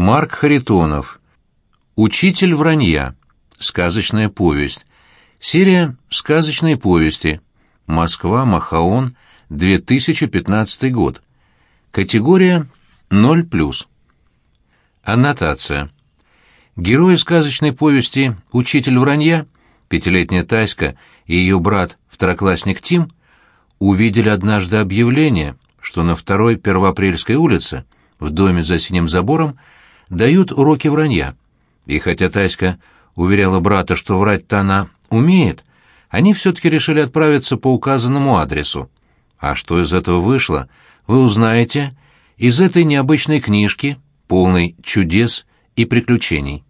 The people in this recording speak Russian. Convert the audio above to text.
Марк Харитонов. Учитель вранья. Сказочная повесть. Серия «Сказочные повести». Москва, Махаон, 2015 год. Категория 0+. Аннотация. Герои сказочной повести «Учитель вранья», пятилетняя Таська и ее брат, второклассник Тим, увидели однажды объявление, что на второй Первоапрельской улице, в доме за синим забором, дают уроки вранья. И хотя Таська уверяла брата, что врать-то она умеет, они все-таки решили отправиться по указанному адресу. А что из этого вышло, вы узнаете из этой необычной книжки, полной чудес и приключений.